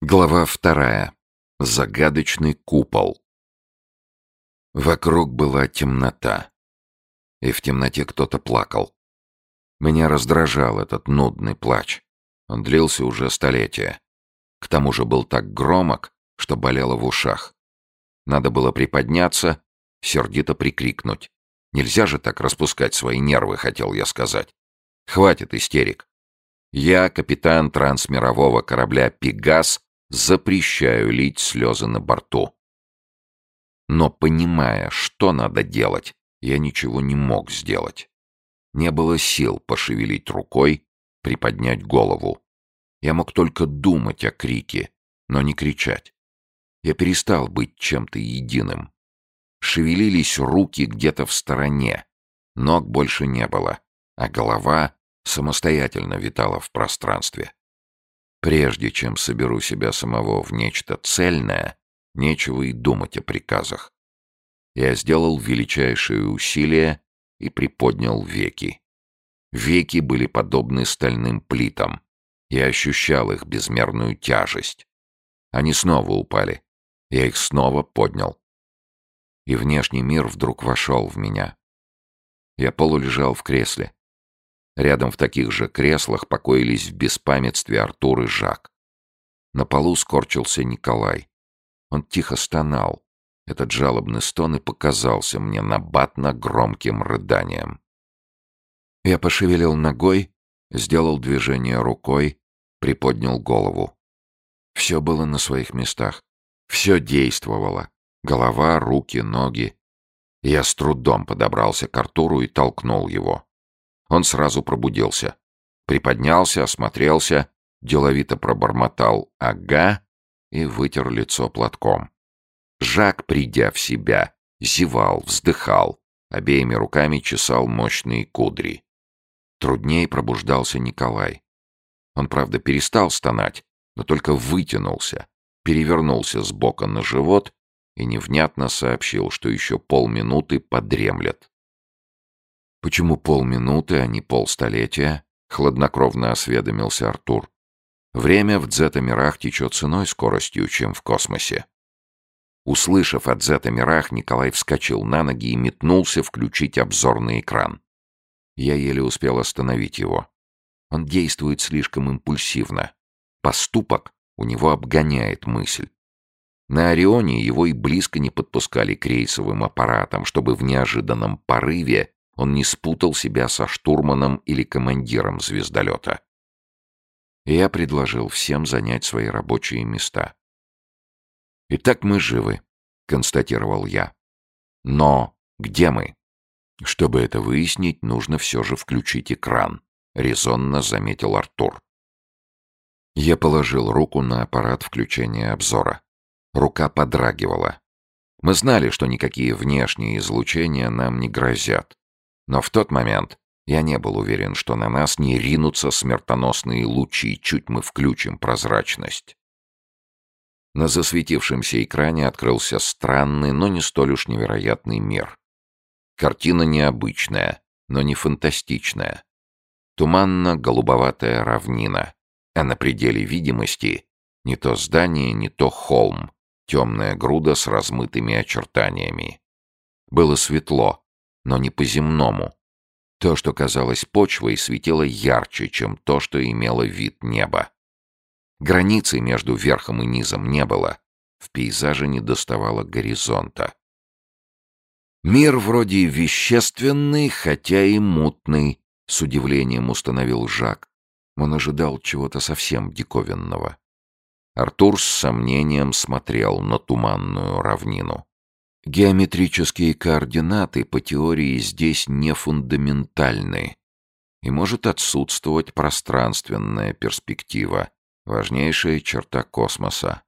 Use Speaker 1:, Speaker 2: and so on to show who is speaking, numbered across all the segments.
Speaker 1: Глава вторая. Загадочный купол. Вокруг была темнота. И в темноте кто-то плакал. Меня раздражал этот нудный плач. Он длился уже столетия. К тому же был так громок, что болело в ушах. Надо было приподняться, сердито прикрикнуть. Нельзя же так распускать свои нервы, хотел я сказать. Хватит истерик. Я, капитан трансмирового корабля «Пегас», запрещаю лить слезы на борту. Но, понимая, что надо делать, я ничего не мог сделать. Не было сил пошевелить рукой, приподнять голову. Я мог только думать о крике, но не кричать. Я перестал быть чем-то единым. Шевелились руки где-то в стороне. Ног больше не было, а голова самостоятельно витала в пространстве. Прежде чем соберу себя самого в нечто цельное, нечего и думать о приказах. Я сделал величайшие усилия и приподнял веки. Веки были подобны стальным плитам. Я ощущал их безмерную тяжесть. Они снова упали. Я их снова поднял. И внешний мир вдруг вошел в меня. Я полулежал в кресле. Рядом в таких же креслах покоились в беспамятстве Артур и Жак. На полу скорчился Николай. Он тихо стонал. Этот жалобный стон и показался мне набатно громким рыданием. Я пошевелил ногой, сделал движение рукой, приподнял голову. Все было на своих местах. Все действовало. Голова, руки, ноги. Я с трудом подобрался к Артуру и толкнул его. Он сразу пробудился. Приподнялся, осмотрелся, деловито пробормотал «ага» и вытер лицо платком. Жак, придя в себя, зевал, вздыхал, обеими руками чесал мощные кудри. Трудней пробуждался Николай. Он, правда, перестал стонать, но только вытянулся, перевернулся с бока на живот и невнятно сообщил, что еще полминуты подремлет. «Почему полминуты, а не полстолетия?» — хладнокровно осведомился Артур. «Время в дзета-мирах течет с иной скоростью, чем в космосе». Услышав от дзета-мирах, Николай вскочил на ноги и метнулся включить обзорный экран. Я еле успел остановить его. Он действует слишком импульсивно. Поступок у него обгоняет мысль. На Орионе его и близко не подпускали к рейсовым аппаратам, чтобы в неожиданном порыве он не спутал себя со штурманом или командиром звездолета. я предложил всем занять свои рабочие места. «Итак, мы живы», — констатировал я. «Но где мы?» «Чтобы это выяснить, нужно все же включить экран», — резонно заметил Артур. Я положил руку на аппарат включения обзора. Рука подрагивала. Мы знали, что никакие внешние излучения нам не грозят. Но в тот момент я не был уверен, что на нас не ринутся смертоносные лучи, чуть мы включим прозрачность. На засветившемся экране открылся странный, но не столь уж невероятный мир. Картина необычная, но не фантастичная. Туманно-голубоватая равнина, а на пределе видимости не то здание, не то холм, темная груда с размытыми очертаниями. Было светло, но не по-земному. То, что казалось почвой, светило ярче, чем то, что имело вид неба. Границы между верхом и низом не было. В пейзаже не доставало горизонта. Мир вроде вещественный, хотя и мутный, с удивлением установил Жак. Он ожидал чего-то совсем диковинного. Артур с сомнением смотрел на туманную равнину. Геометрические координаты по теории здесь не фундаментальны, и может отсутствовать пространственная перспектива, важнейшая черта космоса.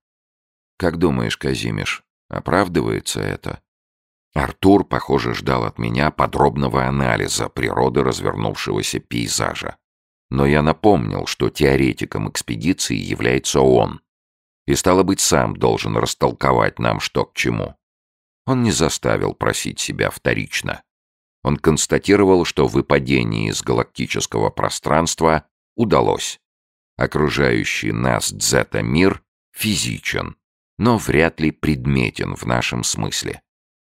Speaker 1: Как думаешь, Казимиш, оправдывается это? Артур, похоже, ждал от меня подробного анализа природы развернувшегося пейзажа. Но я напомнил, что теоретиком экспедиции является он. И, стало быть, сам должен растолковать нам, что к чему. Он не заставил просить себя вторично. Он констатировал, что выпадение из галактического пространства удалось. Окружающий нас дзета-мир физичен, но вряд ли предметен в нашем смысле.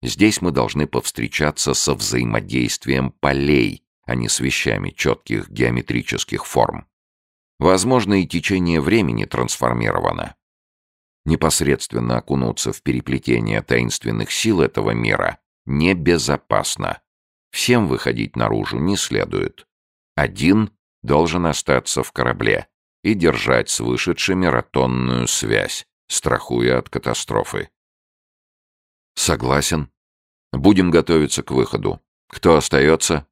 Speaker 1: Здесь мы должны повстречаться со взаимодействием полей, а не с вещами четких геометрических форм. Возможно, и течение времени трансформировано. Непосредственно окунуться в переплетение таинственных сил этого мира небезопасно. Всем выходить наружу не следует. Один должен остаться в корабле и держать с вышедшими ротонную связь, страхуя от катастрофы. Согласен. Будем готовиться к выходу. Кто остается?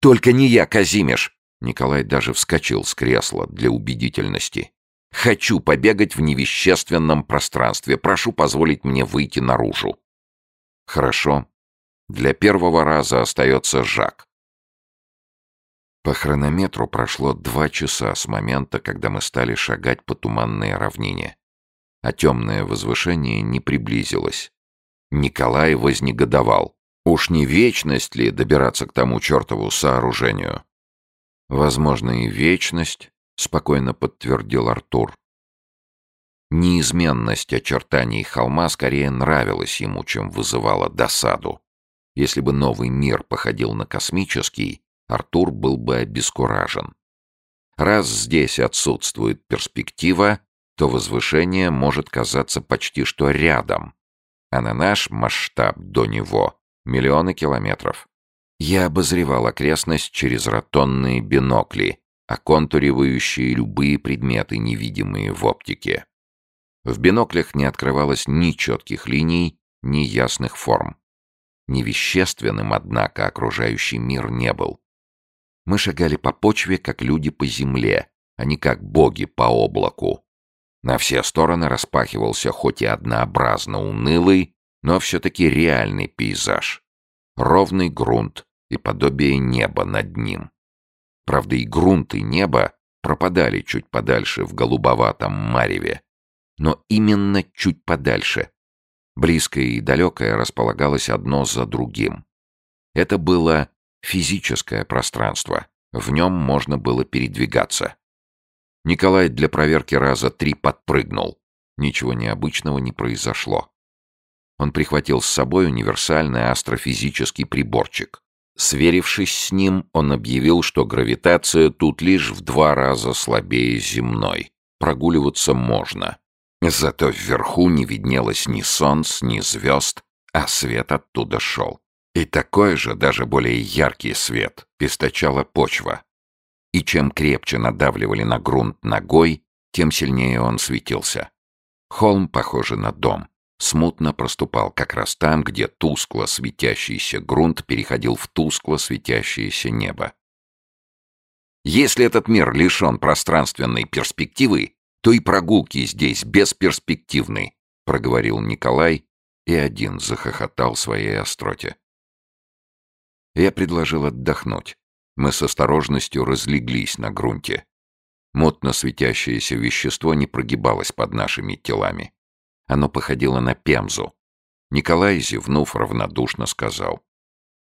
Speaker 1: Только не я, Казимеш! Николай даже вскочил с кресла для убедительности. «Хочу побегать в невещественном пространстве. Прошу позволить мне выйти наружу». «Хорошо. Для первого раза остается Жак». По хронометру прошло два часа с момента, когда мы стали шагать по туманной равнине. А темное возвышение не приблизилось. Николай вознегодовал. Уж не вечность ли добираться к тому чертову сооружению? Возможно, и вечность, спокойно подтвердил Артур. Неизменность очертаний холма скорее нравилась ему, чем вызывала досаду. Если бы новый мир походил на космический, Артур был бы обескуражен. Раз здесь отсутствует перспектива, то возвышение может казаться почти что рядом, а на наш масштаб до него — миллионы километров. Я обозревал окрестность через ротонные бинокли, оконтуривающие любые предметы, невидимые в оптике. В биноклях не открывалось ни четких линий, ни ясных форм. Невещественным, однако, окружающий мир не был. Мы шагали по почве, как люди по земле, а не как боги по облаку. На все стороны распахивался хоть и однообразно унылый, но все-таки реальный пейзаж. Ровный грунт, и подобие неба над ним. Правда, и грунт, и небо пропадали чуть подальше в голубоватом мареве. Но именно чуть подальше. Близкое и далекое располагалось одно за другим. Это было физическое пространство. В нем можно было передвигаться. Николай для проверки раза три подпрыгнул. Ничего необычного не произошло. Он прихватил с собой универсальный астрофизический приборчик. Сверившись с ним, он объявил, что гравитация тут лишь в два раза слабее земной. Прогуливаться можно. Зато вверху не виднелось ни солнц, ни звезд, а свет оттуда шел. И такой же, даже более яркий свет, источала почва. И чем крепче надавливали на грунт ногой, тем сильнее он светился. Холм, похожий на дом, смутно проступал как раз там, где тускло светящийся грунт переходил в тускло светящееся небо. Если этот мир лишен пространственной перспективы, то и прогулки здесь бесперспективны, проговорил Николай и один захохотал своей остроте. Я предложил отдохнуть. Мы с осторожностью разлеглись на грунте. Мутно светящееся вещество не прогибалось под нашими телами. Оно походило на пемзу. Николай, зевнув, равнодушно сказал.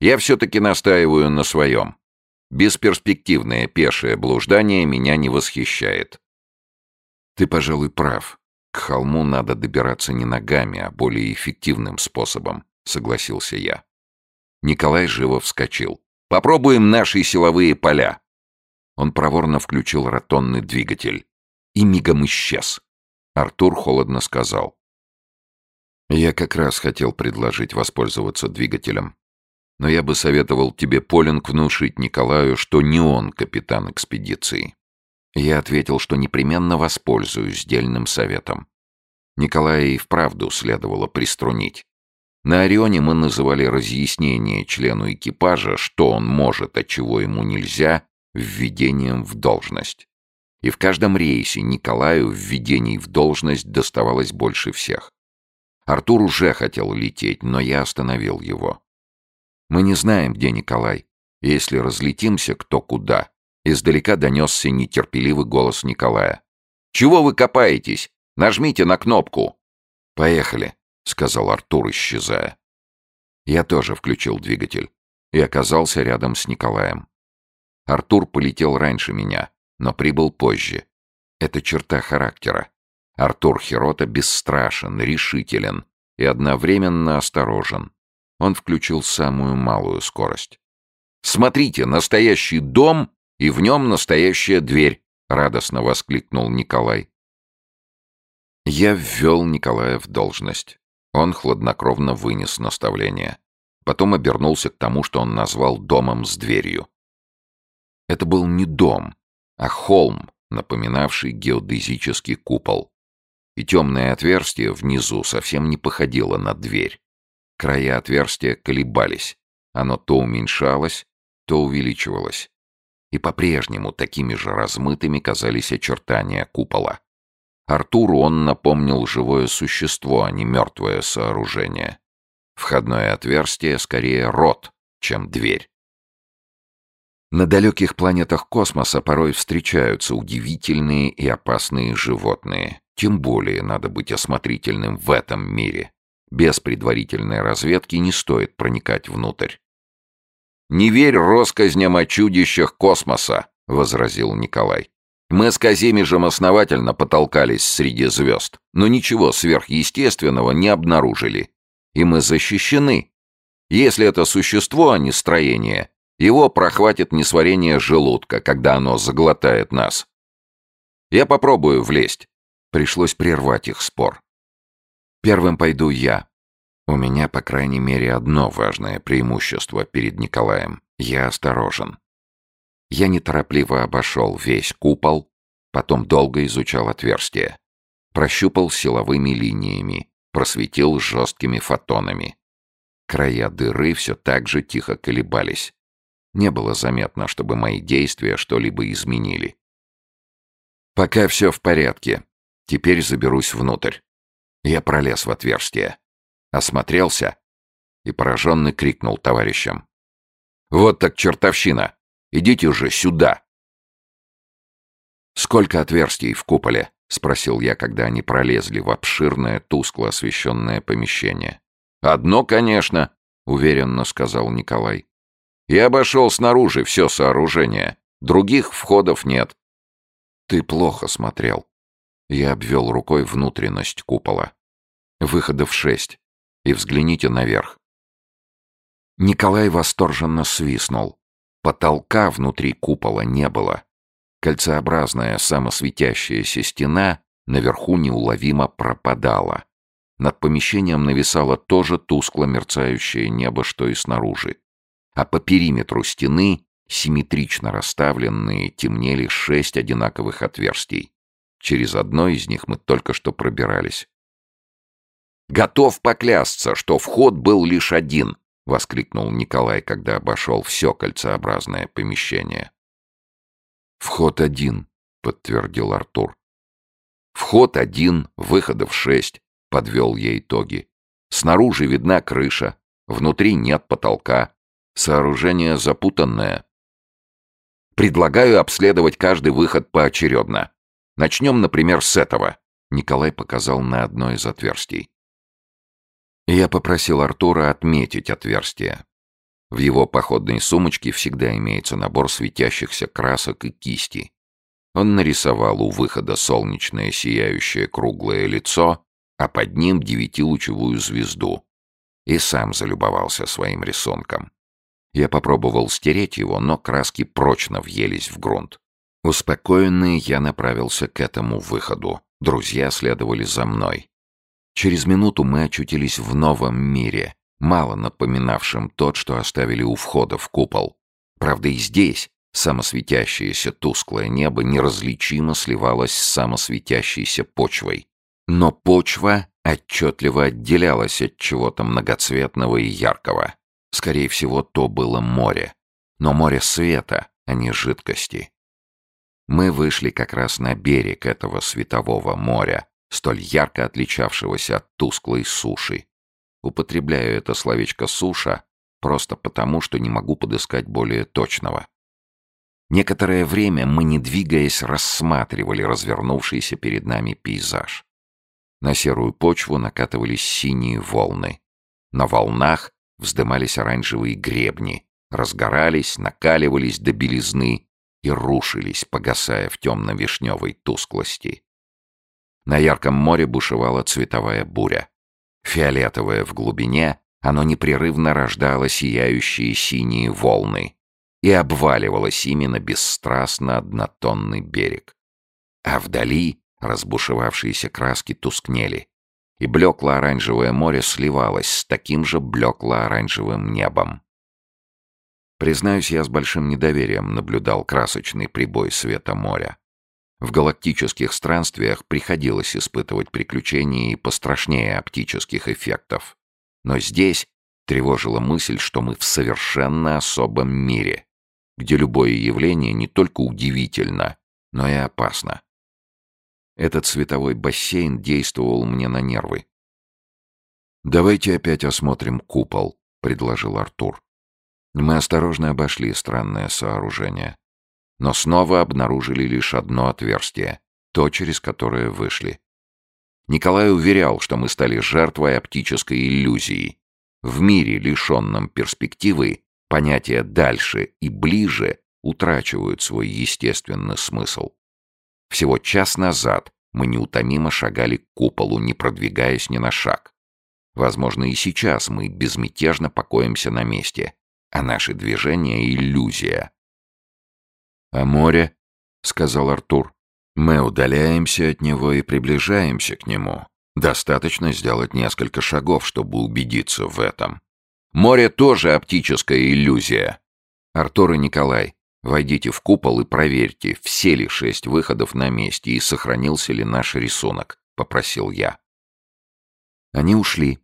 Speaker 1: «Я все-таки настаиваю на своем. Бесперспективное пешее блуждание меня не восхищает». «Ты, пожалуй, прав. К холму надо добираться не ногами, а более эффективным способом», — согласился я. Николай живо вскочил. «Попробуем наши силовые поля». Он проворно включил ротонный двигатель и мигом исчез. Артур холодно сказал. Я как раз хотел предложить воспользоваться двигателем. Но я бы советовал тебе, Полинг, внушить Николаю, что не он капитан экспедиции. Я ответил, что непременно воспользуюсь дельным советом. Николая и вправду следовало приструнить. На Орионе мы называли разъяснение члену экипажа, что он может, а чего ему нельзя, введением в должность. И в каждом рейсе Николаю введений в должность доставалось больше всех. Артур уже хотел лететь, но я остановил его. Мы не знаем, где Николай. Если разлетимся кто куда, издалека донесся нетерпеливый голос Николая. «Чего вы копаетесь? Нажмите на кнопку!» «Поехали», — сказал Артур, исчезая. Я тоже включил двигатель и оказался рядом с Николаем. Артур полетел раньше меня, но прибыл позже. Это черта характера. Артур Хирота бесстрашен, решителен и одновременно осторожен. Он включил самую малую скорость. «Смотрите, настоящий дом, и в нем настоящая дверь!» — радостно воскликнул Николай. Я ввел Николая в должность. Он хладнокровно вынес наставление. Потом обернулся к тому, что он назвал домом с дверью. Это был не дом, а холм, напоминавший геодезический купол. И темное отверстие внизу совсем не походило на дверь. Края отверстия колебались. Оно то уменьшалось, то увеличивалось. И по-прежнему такими же размытыми казались очертания купола. Артуру он напомнил живое существо, а не мертвое сооружение. Входное отверстие скорее рот, чем дверь. На далеких планетах космоса порой встречаются удивительные и опасные животные. Тем более надо быть осмотрительным в этом мире. Без предварительной разведки не стоит проникать внутрь. «Не верь россказням о чудищах космоса», — возразил Николай. «Мы с Казимежем основательно потолкались среди звезд, но ничего сверхъестественного не обнаружили и мы защищены. Если это существо, а не строение, его прохватит несварение желудка, когда оно заглотает нас. Я попробую влезть. Пришлось прервать их спор. Первым пойду я. У меня, по крайней мере, одно важное преимущество перед Николаем. Я осторожен. Я неторопливо обошел весь купол, потом долго изучал отверстие. Прощупал силовыми линиями, просветил жесткими фотонами. Края дыры все так же тихо колебались. Не было заметно, чтобы мои действия что-либо изменили. Пока все в порядке. Теперь заберусь внутрь. Я пролез в отверстие. Осмотрелся и пораженно крикнул товарищам. «Вот так чертовщина! Идите уже сюда!» Сколько отверстий в куполе? — спросил я, когда они пролезли в обширное, тускло освещенное помещение. «Одно, конечно», — уверенно сказал Николай. «Я обошел снаружи все сооружение. Других входов нет». «Ты плохо смотрел». Я обвел рукой внутренность купола. «Выходов шесть. И взгляните наверх». Николай восторженно свистнул. Потолка внутри купола не было. Кольцеобразная самосветящаяся стена наверху неуловимо пропадала. Над помещением нависало тоже тускло мерцающее небо, что и снаружи. А по периметру стены, симметрично расставленные, темнели шесть одинаковых отверстий. Через одно из них мы только что пробирались. «Готов поклясться, что вход был лишь один!» — воскликнул Николай, когда обошел все кольцеобразное помещение. «Вход один», — подтвердил Артур. «Вход один, выходов шесть», — подвел я итоги. «Снаружи видна крыша, внутри нет потолка. Сооружение запутанное. Предлагаю обследовать каждый выход поочередно. Начнем, например, с этого». Николай показал на одно из отверстий. Я попросил Артура отметить отверстие. В его походной сумочке всегда имеется набор светящихся красок и кисти. Он нарисовал у выхода солнечное сияющее круглое лицо, а под ним девятилучевую звезду. И сам залюбовался своим рисунком. Я попробовал стереть его, но краски прочно въелись в грунт. Успокоенный, я направился к этому выходу. Друзья следовали за мной. Через минуту мы очутились в новом мире, мало напоминавшим тот, что оставили у входа в купол. Правда, и здесь самосветящееся тусклое небо неразличимо сливалось с самосветящейся почвой. Но почва отчетливо отделялась от чего-то многоцветного и яркого. Скорее всего, то было море. Но море света, а не жидкости. Мы вышли как раз на берег этого светового моря, столь ярко отличавшегося от тусклой суши. Употребляю это словечко «суша» просто потому, что не могу подыскать более точного. Некоторое время мы, не двигаясь, рассматривали развернувшийся перед нами пейзаж. На серую почву накатывались синие волны. На волнах вздымались оранжевые гребни, разгорались, накаливались до белизны и рушились, погасая в темно-вишневой тусклости. На ярком море бушевала цветовая буря. Фиолетовое в глубине, оно непрерывно рождало сияющие синие волны и обваливалось именно бесстрастно однотонный берег. А вдали разбушевавшиеся краски тускнели, и блекло-оранжевое море сливалось с таким же блекло-оранжевым небом. Признаюсь, я с большим недоверием наблюдал красочный прибой света моря. В галактических странствиях приходилось испытывать приключения и пострашнее оптических эффектов. Но здесь тревожила мысль, что мы в совершенно особом мире, где любое явление не только удивительно, но и опасно. Этот световой бассейн действовал мне на нервы. «Давайте опять осмотрим купол», — предложил Артур. Мы осторожно обошли странное сооружение, но снова обнаружили лишь одно отверстие, то, через которое вышли. Николай уверял, что мы стали жертвой оптической иллюзии. В мире, лишенном перспективы, понятия «дальше» и «ближе» утрачивают свой естественный смысл. Всего час назад мы неутомимо шагали к куполу, не продвигаясь ни на шаг. Возможно, и сейчас мы безмятежно покоимся на месте, а наши движения — иллюзия. «А море?» — сказал Артур. «Мы удаляемся от него и приближаемся к нему. Достаточно сделать несколько шагов, чтобы убедиться в этом. Море тоже оптическая иллюзия. Артур и Николай, войдите в купол и проверьте, все ли шесть выходов на месте и сохранился ли наш рисунок», — попросил я. Они ушли,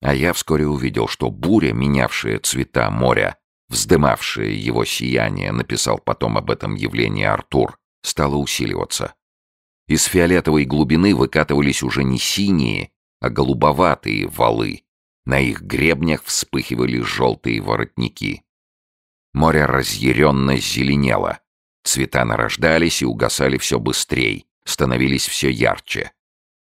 Speaker 1: а я вскоре увидел, что буря, менявшая цвета моря, вздымавшая его сияние, написал потом об этом явлении Артур, стала усиливаться. Из фиолетовой глубины выкатывались уже не синие, а голубоватые валы. На их гребнях вспыхивали желтые воротники. Море разъяренно зеленело. Цвета нарождались и угасали все быстрее, становились все ярче.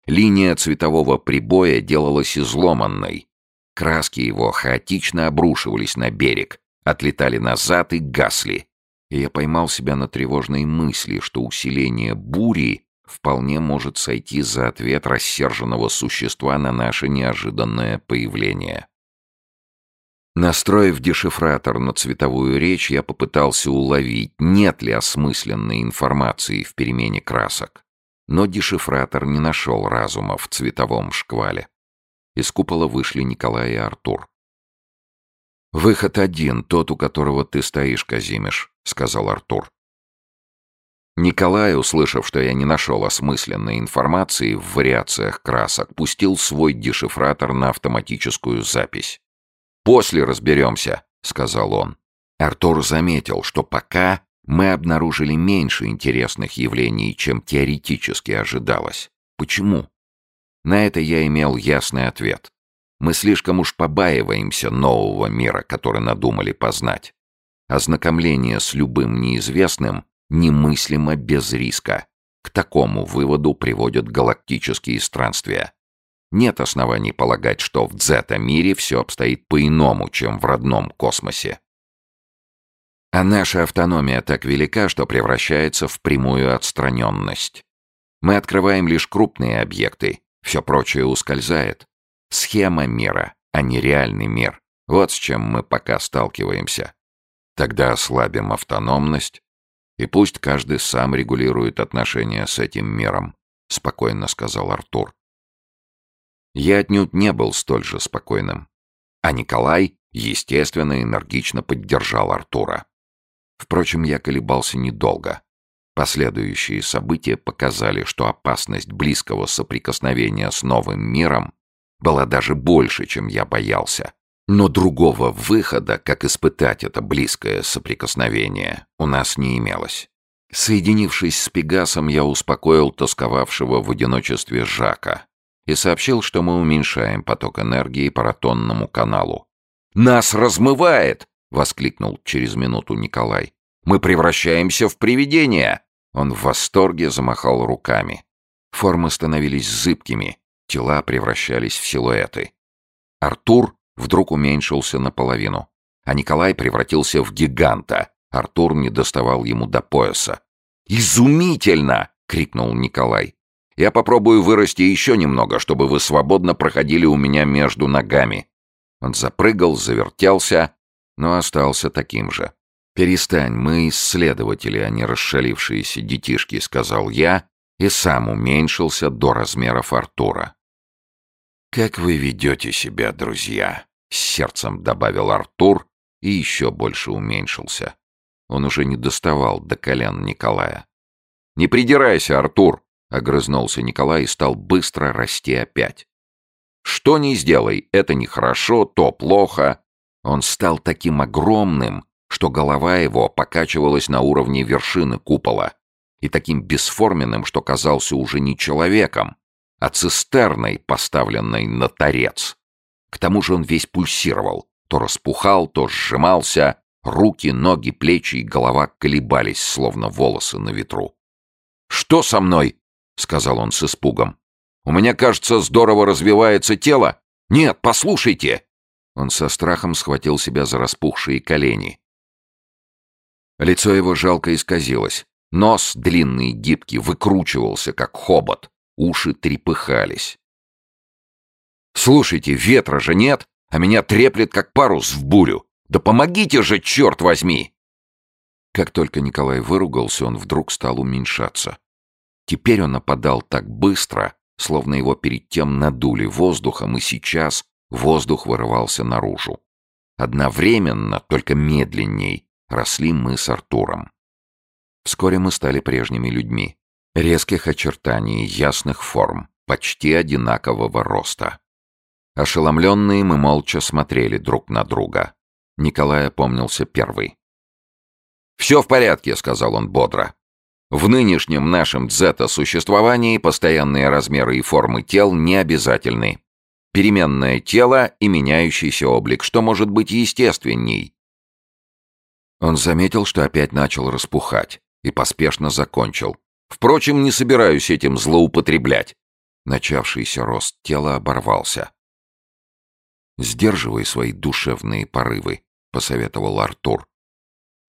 Speaker 1: Линия цветового прибоя делалась изломанной. Краски его хаотично обрушивались на берег, отлетали назад и гасли. И я поймал себя на тревожной мысли, что усиление бури вполне может сойти за ответ рассерженного существа на наше неожиданное появление. Настроив дешифратор на цветовую речь, я попытался уловить, нет ли осмысленной информации в перемене красок. Но дешифратор не нашел разума в цветовом шквале. Из купола вышли Николай и Артур. «Выход один, тот, у которого ты стоишь, Казимиш», — сказал Артур. Николай, услышав, что я не нашел осмысленной информации в вариациях красок, пустил свой дешифратор на автоматическую запись. «После разберемся», — сказал он. Артур заметил, что пока мы обнаружили меньше интересных явлений, чем теоретически ожидалось. Почему? На это я имел ясный ответ. Мы слишком уж побаиваемся нового мира, который надумали познать. Ознакомление с любым неизвестным немыслимо без риска. К такому выводу приводят галактические странствия. Нет оснований полагать, что в дзета-мире все обстоит по-иному, чем в родном космосе. А наша автономия так велика, что превращается в прямую отстраненность. Мы открываем лишь крупные объекты, все прочее ускользает. Схема мира, а не реальный мир. Вот с чем мы пока сталкиваемся. Тогда ослабим автономность, и пусть каждый сам регулирует отношения с этим миром, спокойно сказал Артур. Я отнюдь не был столь же спокойным. А Николай, естественно, энергично поддержал Артура. Впрочем, я колебался недолго. Последующие события показали, что опасность близкого соприкосновения с новым миром была даже больше, чем я боялся. Но другого выхода, как испытать это близкое соприкосновение, у нас не имелось. Соединившись с Пегасом, я успокоил тосковавшего в одиночестве Жака и сообщил, что мы уменьшаем поток энергии по ротонному каналу. «Нас размывает!» — воскликнул через минуту Николай. «Мы превращаемся в привидения!» Он в восторге замахал руками. Формы становились зыбкими, тела превращались в силуэты. Артур вдруг уменьшился наполовину, а Николай превратился в гиганта. Артур не доставал ему до пояса. «Изумительно!» — крикнул Николай. Я попробую вырасти еще немного, чтобы вы свободно проходили у меня между ногами». Он запрыгал, завертелся, но остался таким же. «Перестань, мы исследователи, а не расшалившиеся детишки», — сказал я, и сам уменьшился до размеров Артура. «Как вы ведете себя, друзья?» — с сердцем добавил Артур и еще больше уменьшился. Он уже не доставал до колен Николая. «Не придирайся, Артур!» — огрызнулся Николай и стал быстро расти опять. «Что ни сделай, это нехорошо, то плохо». Он стал таким огромным, что голова его покачивалась на уровне вершины купола, и таким бесформенным, что казался уже не человеком, а цистерной, поставленной на торец. К тому же он весь пульсировал, то распухал, то сжимался, руки, ноги, плечи и голова колебались, словно волосы на ветру. «Что со мной?» — сказал он с испугом. «У меня, кажется, здорово развивается тело. Нет, послушайте!» Он со страхом схватил себя за распухшие колени. Лицо его жалко исказилось. Нос, длинный и гибкий, выкручивался, как хобот. Уши трепыхались. «Слушайте, ветра же нет, а меня треплет, как парус в бурю. Да помогите же, черт возьми!» Как только Николай выругался, он вдруг стал уменьшаться. Теперь он нападал так быстро, словно его перед тем надули воздухом, и сейчас воздух вырывался наружу. Одновременно, только медленней, росли мы с Артуром. Вскоре мы стали прежними людьми. Резких очертаний, ясных форм, почти одинакового роста. Ошеломленные мы молча смотрели друг на друга. Николай опомнился первый. «Все в порядке», — сказал он бодро. «В нынешнем нашем дзета-существовании постоянные размеры и формы тел не обязательны. Переменное тело и меняющийся облик, что может быть естественней, он заметил, что опять начал распухать, и поспешно закончил. «Впрочем, не собираюсь этим злоупотреблять». Начавшийся рост тела оборвался. «Сдерживай свои душевные порывы», — посоветовал Артур.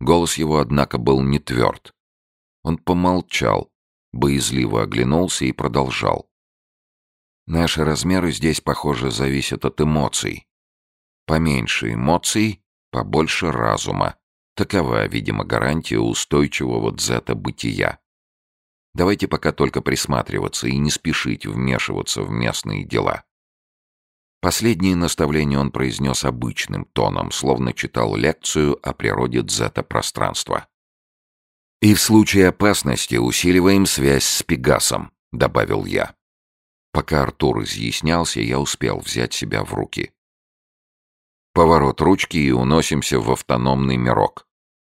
Speaker 1: Голос его, однако, был не тверд. Он помолчал, боязливо оглянулся и продолжал. «Наши размеры здесь, похоже, зависят от эмоций. Поменьше эмоций, побольше разума. Такова, видимо, гарантия устойчивого дзета-бытия. Давайте пока только присматриваться и не спешить вмешиваться в местные дела. Последние наставления он произнес обычным тоном, словно читал лекцию о природе дзета-пространства. «И в случае опасности усиливаем связь с Пегасом», — добавил я. Пока Артур изъяснялся, я успел взять себя в руки. Поворот ручки и уносимся в автономный мирок.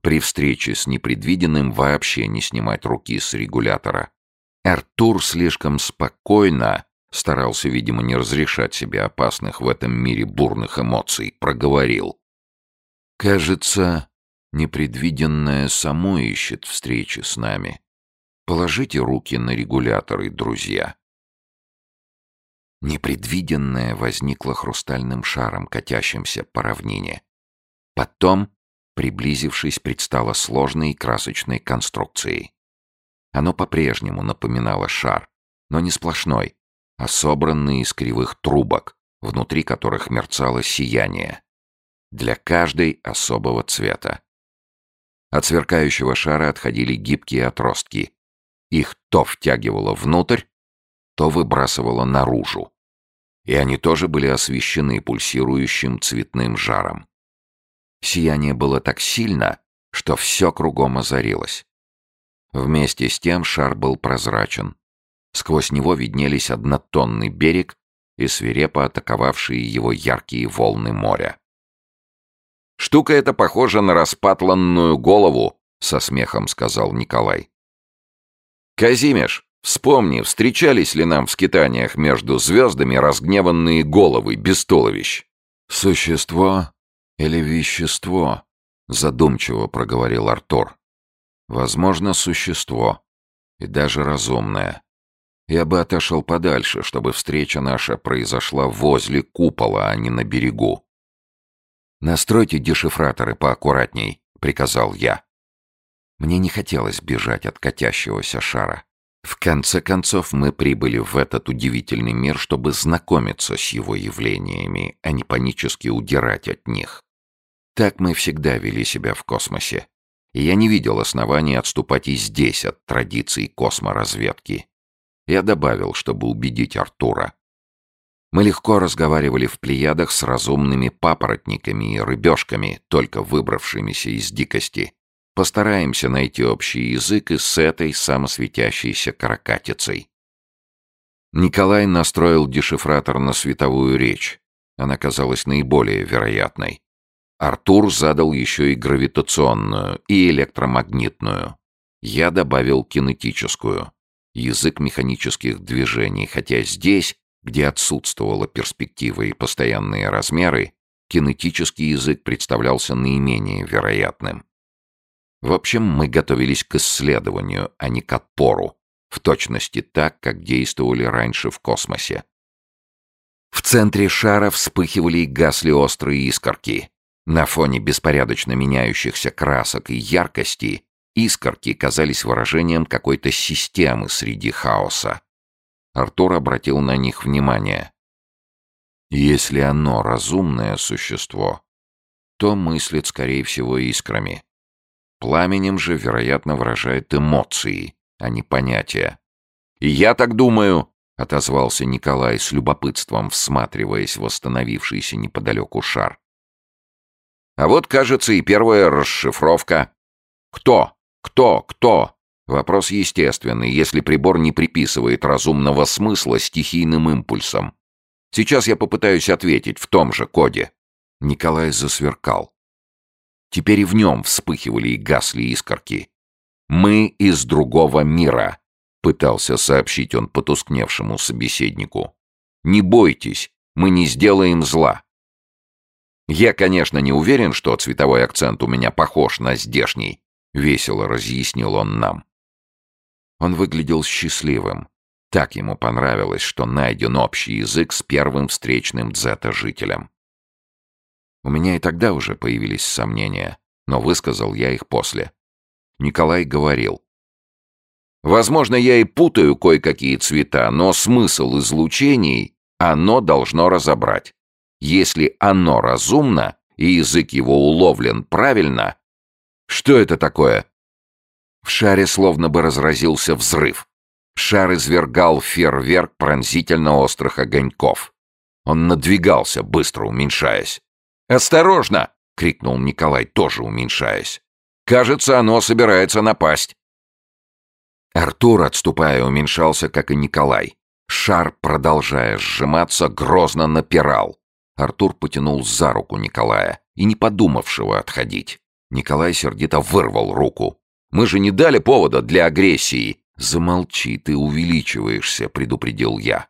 Speaker 1: При встрече с непредвиденным вообще не снимать руки с регулятора. Артур слишком спокойно, старался, видимо, не разрешать себе опасных в этом мире бурных эмоций, проговорил. «Кажется, непредвиденное само ищет встречи с нами. Положите руки на регуляторы, друзья». Непредвиденное возникло хрустальным шаром, катящимся по равнине. Потом, приблизившись, предстало сложной и красочной конструкцией. Оно по-прежнему напоминало шар, но не сплошной, а собранный из кривых трубок, внутри которых мерцало сияние. Для каждой особого цвета. От сверкающего шара отходили гибкие отростки. Их то втягивало внутрь, то выбрасывало наружу и они тоже были освещены пульсирующим цветным жаром. Сияние было так сильно, что все кругом озарилось. Вместе с тем шар был прозрачен. Сквозь него виднелись однотонный берег и свирепо атаковавшие его яркие волны моря. «Штука эта похожа на распатланную голову», — со смехом сказал Николай. «Казимеш, Вспомни, встречались ли нам в скитаниях между звездами разгневанные головы без туловищ? «Существо или вещество?» — задумчиво проговорил Артур. «Возможно, существо. И даже разумное. Я бы отошел подальше, чтобы встреча наша произошла возле купола, а не на берегу». «Настройте дешифраторы поаккуратней», — приказал я. Мне не хотелось бежать от катящегося шара. В конце концов, мы прибыли в этот удивительный мир, чтобы знакомиться с его явлениями, а не панически удирать от них. Так мы всегда вели себя в космосе. И я не видел оснований отступать и здесь от традиций косморазведки. Я добавил, чтобы убедить Артура. Мы легко разговаривали в плеядах с разумными папоротниками и рыбешками, только выбравшимися из дикости. Постараемся найти общий язык и с этой самосветящейся каракатицей. Николай настроил дешифратор на световую речь. Она казалась наиболее вероятной. Артур задал еще и гравитационную, и электромагнитную. Я добавил кинетическую. Язык механических движений, хотя здесь, где отсутствовала перспектива и постоянные размеры, кинетический язык представлялся наименее вероятным. В общем, мы готовились к исследованию, а не к отпору, в точности так, как действовали раньше в космосе. В центре шара вспыхивали и гасли острые искорки. На фоне беспорядочно меняющихся красок и яркости искорки казались выражением какой-то системы среди хаоса. Артур обратил на них внимание. Если оно разумное существо, то мыслит, скорее всего, искрами. Пламенем же, вероятно, выражает эмоции, а не понятия. «И я так думаю», — отозвался Николай с любопытством, всматриваясь в восстановившийся неподалеку шар. «А вот, кажется, и первая расшифровка. Кто? Кто? Кто?» Вопрос естественный, если прибор не приписывает разумного смысла стихийным импульсам. Сейчас я попытаюсь ответить в том же коде. Николай засверкал. Теперь и в нем вспыхивали и гасли искорки. «Мы из другого мира», — пытался сообщить он потускневшему собеседнику. «Не бойтесь, мы не сделаем зла». «Я, конечно, не уверен, что цветовой акцент у меня похож на здешний», — весело разъяснил он нам. Он выглядел счастливым. Так ему понравилось, что найден общий язык с первым встречным дзета-жителем. У меня и тогда уже появились сомнения, но высказал я их после. Николай говорил. Возможно, я и путаю кое-какие цвета, но смысл излучений оно должно разобрать. Если оно разумно, и язык его уловлен правильно... Что это такое? В шаре словно бы разразился взрыв. Шар извергал фейерверк пронзительно острых огоньков. Он надвигался, быстро уменьшаясь. «Осторожно!» — крикнул Николай, тоже уменьшаясь. «Кажется, оно собирается напасть». Артур, отступая, уменьшался, как и Николай. Шар, продолжая сжиматься, грозно напирал. Артур потянул за руку Николая и не подумавшего отходить. Николай сердито вырвал руку. «Мы же не дали повода для агрессии!» «Замолчи, ты увеличиваешься», — предупредил я.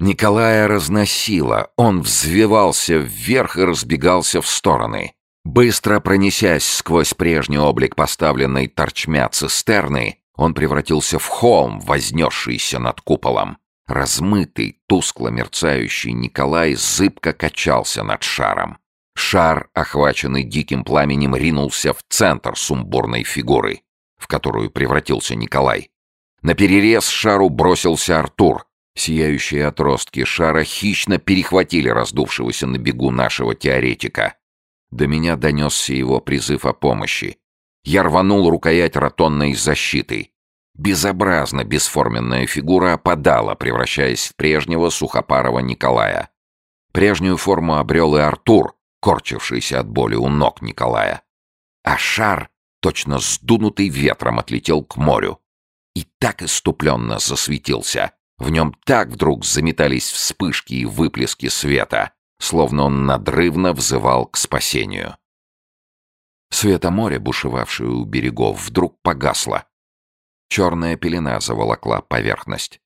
Speaker 1: Николая разносило, он взвивался вверх и разбегался в стороны. Быстро пронесясь сквозь прежний облик поставленной торчмя цистерны, он превратился в холм, вознесшийся над куполом. Размытый, тускло мерцающий Николай зыбко качался над шаром. Шар, охваченный диким пламенем, ринулся в центр сумбурной фигуры, в которую превратился Николай. На перерез шару бросился Артур — Сияющие отростки шара хищно перехватили раздувшегося на бегу нашего теоретика. До меня донесся его призыв о помощи. Я рванул рукоять ротонной защиты. Безобразно бесформенная фигура опадала, превращаясь в прежнего сухопарого Николая. Прежнюю форму обрел и Артур, корчившийся от боли у ног Николая. А шар, точно сдунутый ветром, отлетел к морю. И так иступленно засветился, в нем так вдруг заметались вспышки и выплески света, словно он надрывно взывал к спасению. Света моря, бушевавшее у берегов, вдруг погасло. Черная пелена заволокла поверхность.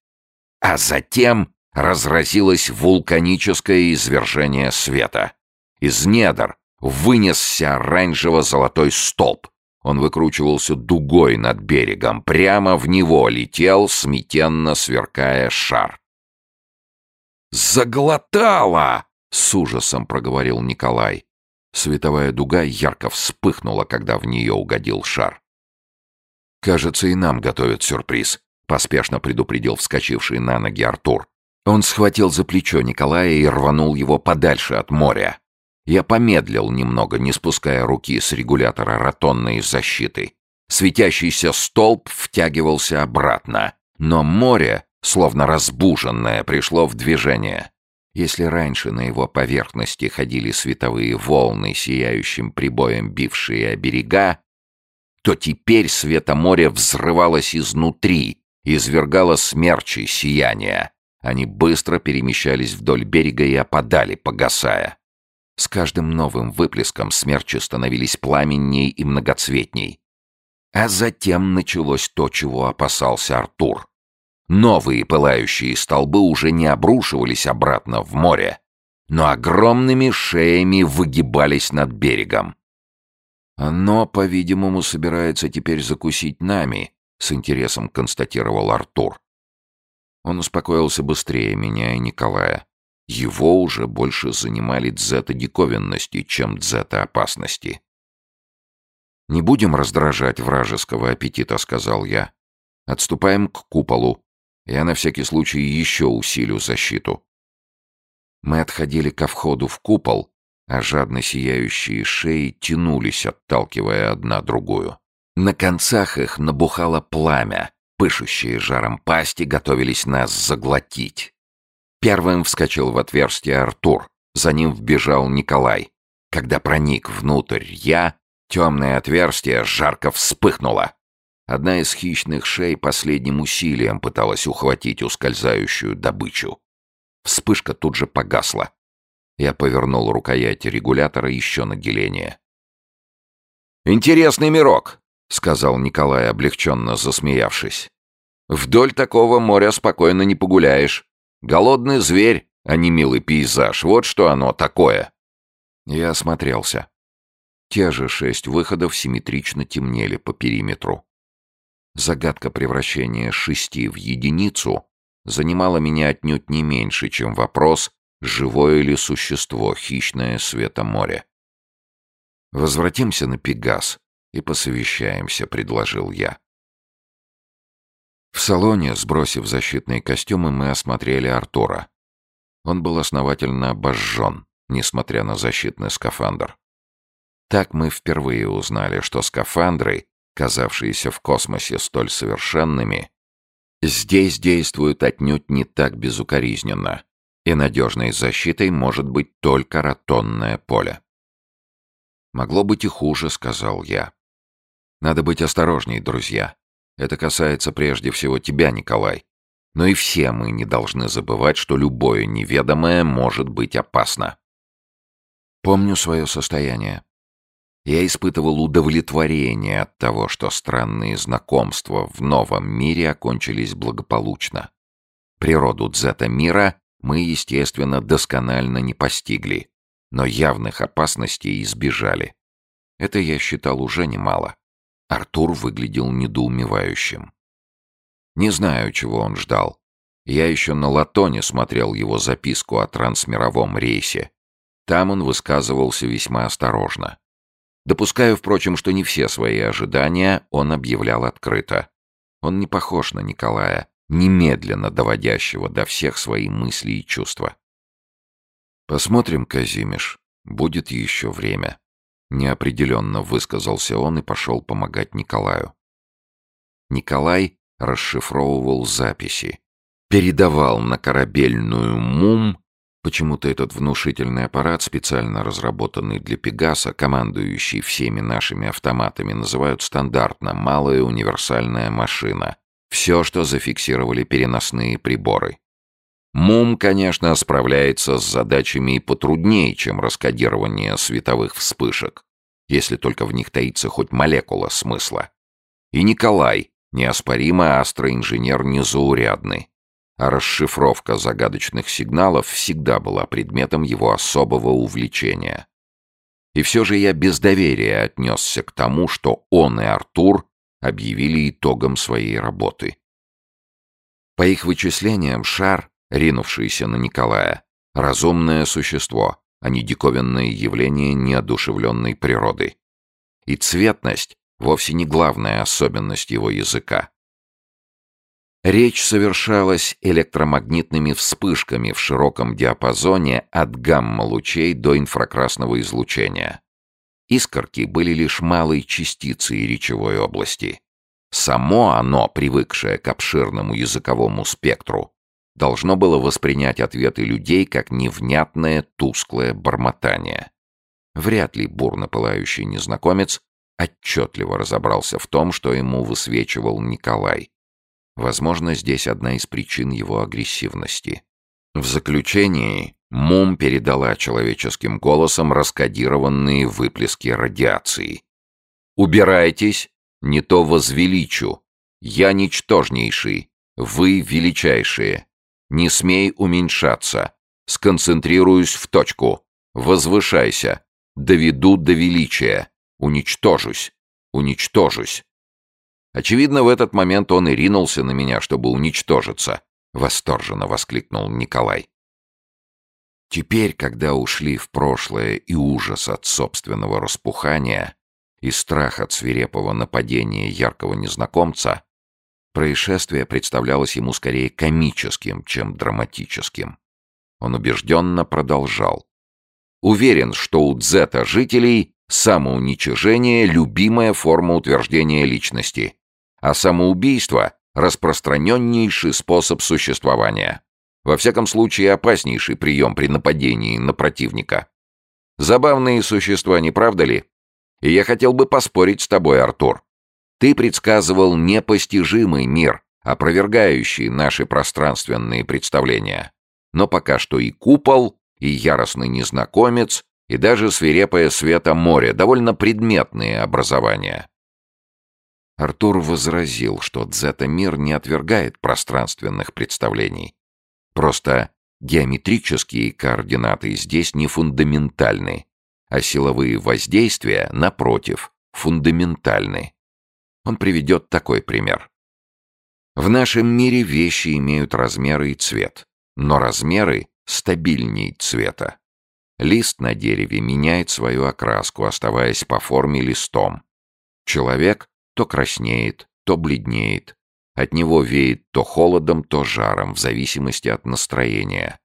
Speaker 1: А затем разразилось вулканическое извержение света. Из недр вынесся оранжево-золотой столб, он выкручивался дугой над берегом. Прямо в него летел, сметенно сверкая шар. «Заглотала!» — с ужасом проговорил Николай. Световая дуга ярко вспыхнула, когда в нее угодил шар. «Кажется, и нам готовят сюрприз», — поспешно предупредил вскочивший на ноги Артур. Он схватил за плечо Николая и рванул его подальше от моря. Я помедлил немного, не спуская руки с регулятора ротонной защиты. Светящийся столб втягивался обратно, но море, словно разбуженное, пришло в движение. Если раньше на его поверхности ходили световые волны, сияющим прибоем бившие берега, то теперь света моря взрывалось изнутри, извергало смерчи сияния. Они быстро перемещались вдоль берега и опадали, погасая. С каждым новым выплеском смерчи становились пламенней и многоцветней. А затем началось то, чего опасался Артур. Новые пылающие столбы уже не обрушивались обратно в море, но огромными шеями выгибались над берегом. «Оно, по-видимому, собирается теперь закусить нами», — с интересом констатировал Артур. Он успокоился быстрее меня и Николая. Его уже больше занимали дзета диковинности, чем дзета опасности. «Не будем раздражать вражеского аппетита», — сказал я. «Отступаем к куполу. Я на всякий случай еще усилю защиту». Мы отходили ко входу в купол, а жадно сияющие шеи тянулись, отталкивая одна другую. На концах их набухало пламя, пышущие жаром пасти готовились нас заглотить. Первым вскочил в отверстие Артур, за ним вбежал Николай. Когда проник внутрь я, темное отверстие жарко вспыхнуло. Одна из хищных шей последним усилием пыталась ухватить ускользающую добычу. Вспышка тут же погасла. Я повернул рукоять регулятора еще на деление. «Интересный мирок», — сказал Николай, облегченно засмеявшись. «Вдоль такого моря спокойно не погуляешь. Голодный зверь, а не милый пейзаж. Вот что оно такое». Я осмотрелся. Те же шесть выходов симметрично темнели по периметру. Загадка превращения шести в единицу занимала меня отнюдь не меньше, чем вопрос, живое ли существо, хищное света моря. «Возвратимся на Пегас и посовещаемся», — предложил я. В салоне, сбросив защитные костюмы, мы осмотрели Артура. Он был основательно обожжен, несмотря на защитный скафандр. Так мы впервые узнали, что скафандры, казавшиеся в космосе столь совершенными, здесь действуют отнюдь не так безукоризненно, и надежной защитой может быть только ротонное поле. «Могло быть и хуже», — сказал я. «Надо быть осторожней, друзья. Это касается прежде всего тебя, Николай. Но и все мы не должны забывать, что любое неведомое может быть опасно». Помню свое состояние. Я испытывал удовлетворение от того, что странные знакомства в новом мире окончились благополучно. Природу дзета-мира мы, естественно, досконально не постигли, но явных опасностей избежали. Это я считал уже немало. Артур выглядел недоумевающим. Не знаю, чего он ждал. Я еще на латоне смотрел его записку о трансмировом рейсе. Там он высказывался весьма осторожно. Допускаю, впрочем, что не все свои ожидания он объявлял открыто. Он не похож на Николая, немедленно доводящего до всех свои мысли и чувства. «Посмотрим, Казимиш. Будет еще время», — неопределенно высказался он и пошел помогать Николаю. Николай расшифровывал записи, передавал на корабельную МУМ Почему-то этот внушительный аппарат, специально разработанный для Пегаса, командующий всеми нашими автоматами, называют стандартно «малая универсальная машина». Все, что зафиксировали переносные приборы. МУМ, конечно, справляется с задачами и потруднее, чем раскодирование световых вспышек, если только в них таится хоть молекула смысла. И Николай, неоспоримо астроинженер незаурядный а расшифровка загадочных сигналов всегда была предметом его особого увлечения. И все же я без доверия отнесся к тому, что он и Артур объявили итогом своей работы. По их вычислениям, шар, ринувшийся на Николая, разумное существо, а не диковинное явление неодушевленной природы. И цветность вовсе не главная особенность его языка. Речь совершалась электромагнитными вспышками в широком диапазоне от гамма-лучей до инфракрасного излучения. Искорки были лишь малой частицей речевой области. Само оно, привыкшее к обширному языковому спектру, должно было воспринять ответы людей как невнятное тусклое бормотание. Вряд ли бурно пылающий незнакомец отчетливо разобрался в том, что ему высвечивал Николай. Возможно, здесь одна из причин его агрессивности. В заключении Мум передала человеческим голосом раскодированные выплески радиации. «Убирайтесь, не то возвеличу. Я ничтожнейший, вы величайшие. Не смей уменьшаться. Сконцентрируюсь в точку. Возвышайся. Доведу до величия. Уничтожусь. Уничтожусь. Очевидно, в этот момент он и ринулся на меня, чтобы уничтожиться. Восторженно воскликнул Николай. Теперь, когда ушли в прошлое и ужас от собственного распухания, и страх от свирепого нападения яркого незнакомца, происшествие представлялось ему скорее комическим, чем драматическим. Он убежденно продолжал. Уверен, что у дзета жителей самоуничижение – любимая форма утверждения личности а самоубийство — распространеннейший способ существования. Во всяком случае, опаснейший прием при нападении на противника. Забавные существа, не правда ли? И я хотел бы поспорить с тобой, Артур. Ты предсказывал непостижимый мир, опровергающий наши пространственные представления. Но пока что и купол, и яростный незнакомец, и даже свирепое света море — довольно предметные образования. Артур возразил, что дзета-мир не отвергает пространственных представлений. Просто геометрические координаты здесь не фундаментальны, а силовые воздействия, напротив, фундаментальны. Он приведет такой пример. В нашем мире вещи имеют размеры и цвет, но размеры стабильней цвета. Лист на дереве меняет свою окраску, оставаясь по форме листом. Человек то краснеет, то бледнеет. От него веет то холодом, то жаром, в зависимости от настроения.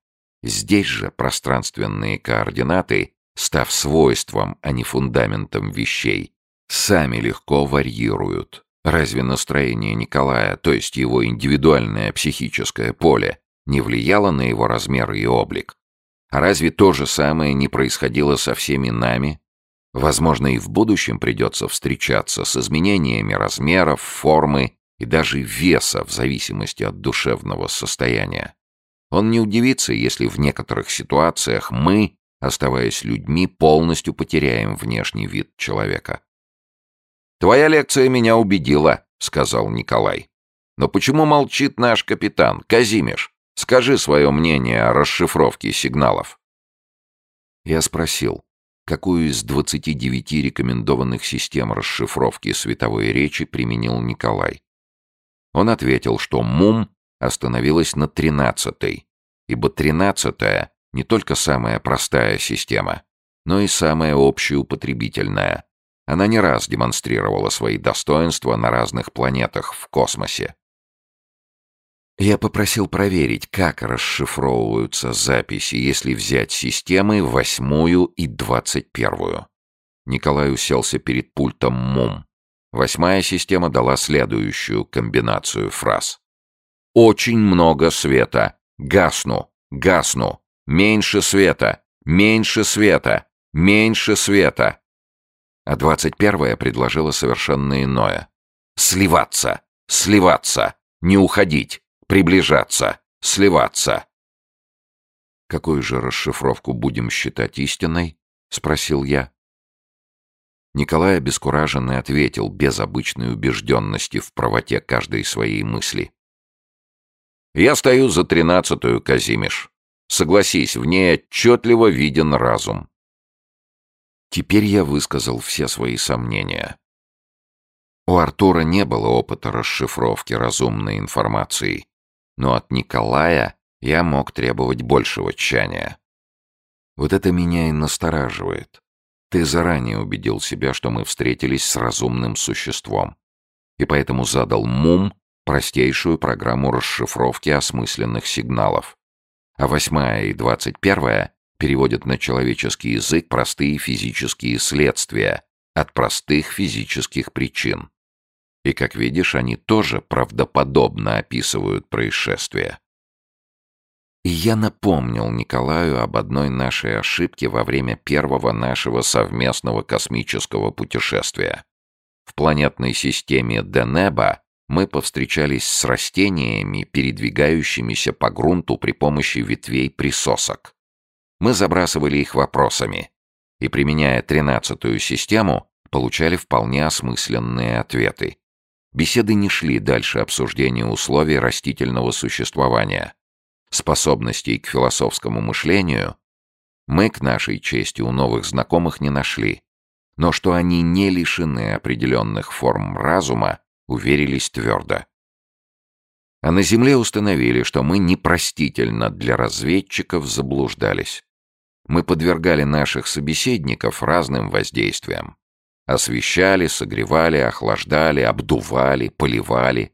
Speaker 1: Здесь же пространственные координаты, став свойством, а не фундаментом вещей, сами легко варьируют. Разве настроение Николая, то есть его индивидуальное психическое поле, не влияло на его размеры и облик? А разве то же самое не происходило со всеми нами, Возможно, и в будущем придется встречаться с изменениями размеров, формы и даже веса в зависимости от душевного состояния. Он не удивится, если в некоторых ситуациях мы, оставаясь людьми, полностью потеряем внешний вид человека. «Твоя лекция меня убедила», — сказал Николай. «Но почему молчит наш капитан, Казимиш? Скажи свое мнение о расшифровке сигналов». Я спросил, какую из 29 рекомендованных систем расшифровки световой речи применил Николай. Он ответил, что МУМ остановилась на 13-й, ибо 13-я не только самая простая система, но и самая общеупотребительная. Она не раз демонстрировала свои достоинства на разных планетах в космосе. Я попросил проверить, как расшифровываются записи, если взять системы восьмую и двадцать первую. Николай уселся перед пультом МУМ. Восьмая система дала следующую комбинацию фраз. «Очень много света. Гасну. Гасну. Меньше света. Меньше света. Меньше света». А двадцать первая предложила совершенно иное. «Сливаться. Сливаться. Не уходить приближаться, сливаться. «Какую же расшифровку будем считать истинной?» — спросил я. Николай обескураженно ответил, без обычной убежденности в правоте каждой своей мысли. «Я стою за тринадцатую, Казимиш. Согласись, в ней отчетливо виден разум». Теперь я высказал все свои сомнения. У Артура не было опыта расшифровки разумной информации, но от Николая я мог требовать большего тщания. Вот это меня и настораживает. Ты заранее убедил себя, что мы встретились с разумным существом, и поэтому задал МУМ простейшую программу расшифровки осмысленных сигналов. А восьмая и двадцать первая переводят на человеческий язык простые физические следствия от простых физических причин. И, как видишь, они тоже правдоподобно описывают происшествия. И я напомнил Николаю об одной нашей ошибке во время первого нашего совместного космического путешествия. В планетной системе Денеба мы повстречались с растениями, передвигающимися по грунту при помощи ветвей присосок. Мы забрасывали их вопросами и, применяя тринадцатую систему, получали вполне осмысленные ответы. Беседы не шли дальше обсуждения условий растительного существования. Способностей к философскому мышлению мы, к нашей чести, у новых знакомых не нашли. Но что они не лишены определенных форм разума, уверились твердо. А на Земле установили, что мы непростительно для разведчиков заблуждались. Мы подвергали наших собеседников разным воздействиям. Освещали, согревали, охлаждали, обдували, поливали.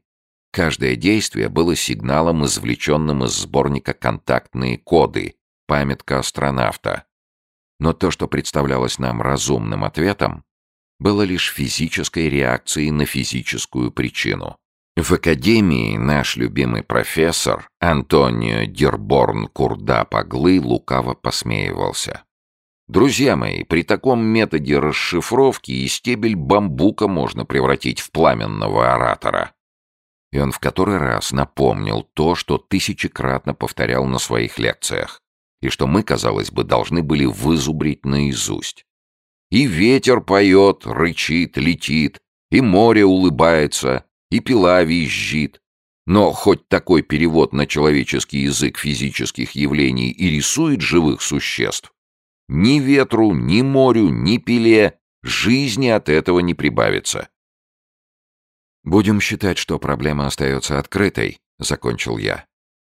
Speaker 1: Каждое действие было сигналом, извлеченным из сборника «Контактные коды», памятка астронавта. Но то, что представлялось нам разумным ответом, было лишь физической реакцией на физическую причину. В академии наш любимый профессор Антонио Дерборн Курда-Паглы лукаво посмеивался. Друзья мои, при таком методе расшифровки и стебель бамбука можно превратить в пламенного оратора. И он в который раз напомнил то, что тысячекратно повторял на своих лекциях, и что мы, казалось бы, должны были вызубрить наизусть. И ветер поет, рычит, летит, и море улыбается, и пила визжит. Но хоть такой перевод на человеческий язык физических явлений и рисует живых существ, ни ветру, ни морю, ни пиле жизни от этого не прибавится. «Будем считать, что проблема остается открытой», — закончил я.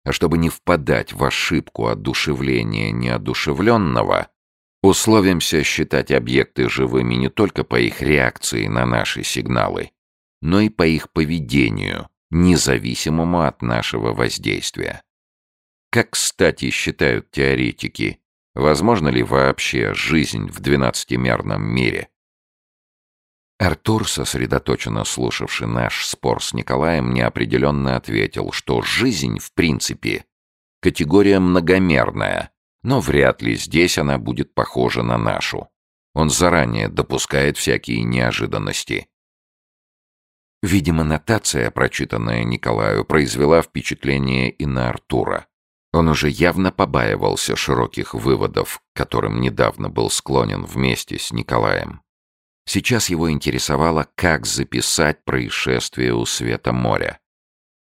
Speaker 1: А чтобы не впадать в ошибку одушевления неодушевленного, условимся считать объекты живыми не только по их реакции на наши сигналы, но и по их поведению, независимому от нашего воздействия. Как, кстати, считают теоретики, Возможно ли вообще жизнь в двенадцатимерном мире? Артур, сосредоточенно слушавший наш спор с Николаем, неопределенно ответил, что жизнь, в принципе, категория многомерная, но вряд ли здесь она будет похожа на нашу. Он заранее допускает всякие неожиданности. Видимо, нотация, прочитанная Николаю, произвела впечатление и на Артура. Он уже явно побаивался широких выводов, к которым недавно был склонен вместе с Николаем. Сейчас его интересовало, как записать происшествие у света моря.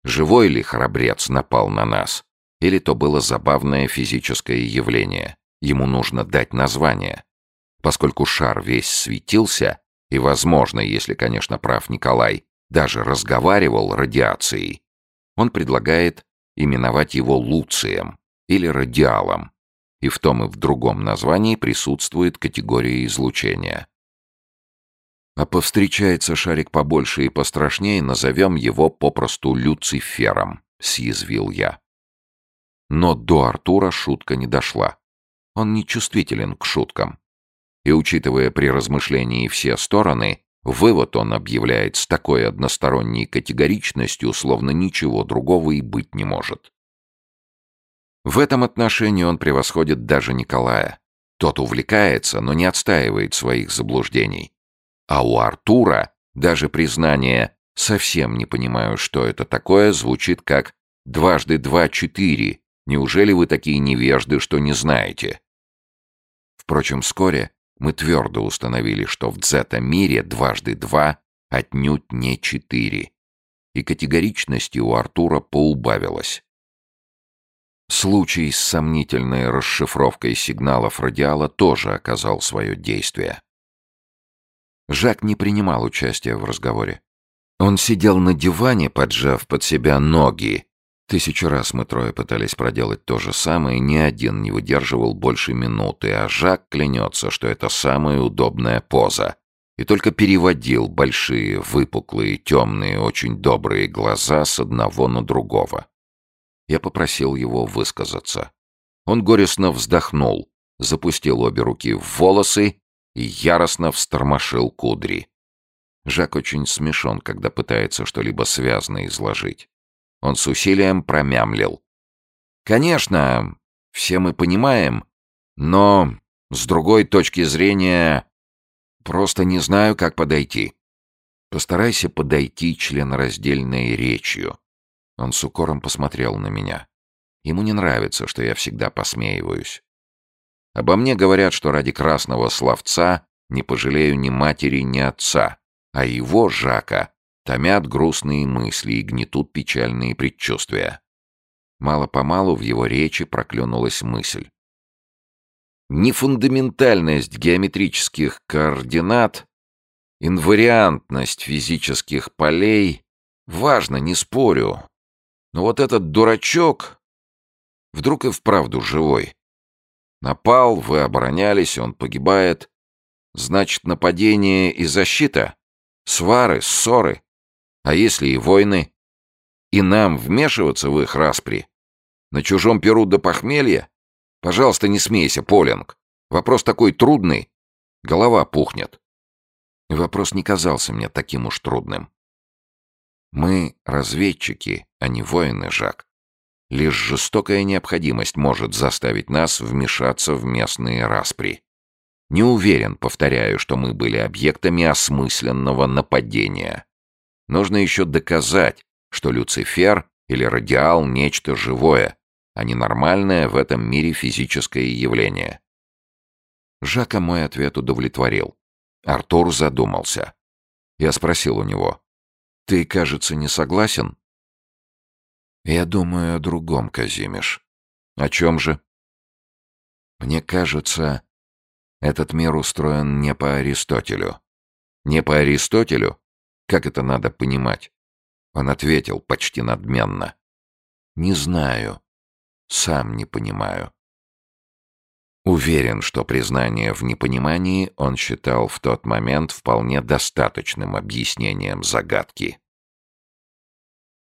Speaker 1: Живой ли храбрец напал на нас? Или то было забавное физическое явление? Ему нужно дать название. Поскольку шар весь светился, и, возможно, если, конечно, прав Николай, даже разговаривал радиацией, он предлагает именовать его Луцием или радиалом, и в том и в другом названии присутствует категория излучения. А повстречается шарик побольше и пострашнее, назовем его попросту Люцифером, съязвил я. Но до Артура шутка не дошла. Он не чувствителен к шуткам. И учитывая при размышлении все стороны, Вывод он объявляет с такой односторонней категоричностью, словно ничего другого и быть не может. В этом отношении он превосходит даже Николая. Тот увлекается, но не отстаивает своих заблуждений. А у Артура даже признание «совсем не понимаю, что это такое» звучит как «дважды два — четыре». Неужели вы такие невежды, что не знаете? Впрочем, вскоре мы твердо установили, что в дзета-мире дважды два отнюдь не четыре. И категоричности у Артура поубавилось. Случай с сомнительной расшифровкой сигналов радиала тоже оказал свое действие. Жак не принимал участия в разговоре. Он сидел на диване, поджав под себя ноги, Тысячу раз мы трое пытались проделать то же самое, ни один не выдерживал больше минуты, а Жак клянется, что это самая удобная поза. И только переводил большие, выпуклые, темные, очень добрые глаза с одного на другого. Я попросил его высказаться. Он горестно вздохнул, запустил обе руки в волосы и яростно встормошил кудри. Жак очень смешон, когда пытается что-либо связно изложить. Он с усилием промямлил. «Конечно, все мы понимаем, но с другой точки зрения просто не знаю, как подойти. Постарайся подойти членораздельной речью». Он с укором посмотрел на меня. Ему не нравится, что я всегда посмеиваюсь. Обо мне говорят, что ради красного словца не пожалею ни матери, ни отца, а его, Жака, томят грустные мысли и гнетут печальные предчувствия. Мало-помалу в его речи проклюнулась мысль. Нефундаментальность геометрических координат, инвариантность физических полей — важно, не спорю. Но вот этот дурачок вдруг и вправду живой. Напал, вы оборонялись, он погибает. Значит, нападение и защита? Свары, ссоры? А если и войны? И нам вмешиваться в их распри? На чужом перу до похмелья? Пожалуйста, не смейся, Полинг. Вопрос такой трудный. Голова пухнет. Вопрос не казался мне таким уж трудным. Мы разведчики, а не воины, Жак. Лишь жестокая необходимость может заставить нас вмешаться в местные распри. Не уверен, повторяю, что мы были объектами осмысленного нападения. Нужно еще доказать, что Люцифер или Радиал — нечто живое, а не нормальное в этом мире физическое явление. Жака мой ответ удовлетворил. Артур задумался. Я спросил у него. «Ты, кажется, не согласен?» «Я думаю о другом, Казимиш». «О чем же?» «Мне кажется, этот мир устроен не по Аристотелю». «Не по Аристотелю? Как это надо понимать? Он ответил почти надменно. Не знаю. Сам не понимаю. Уверен, что признание в непонимании он считал в тот момент вполне достаточным объяснением загадки.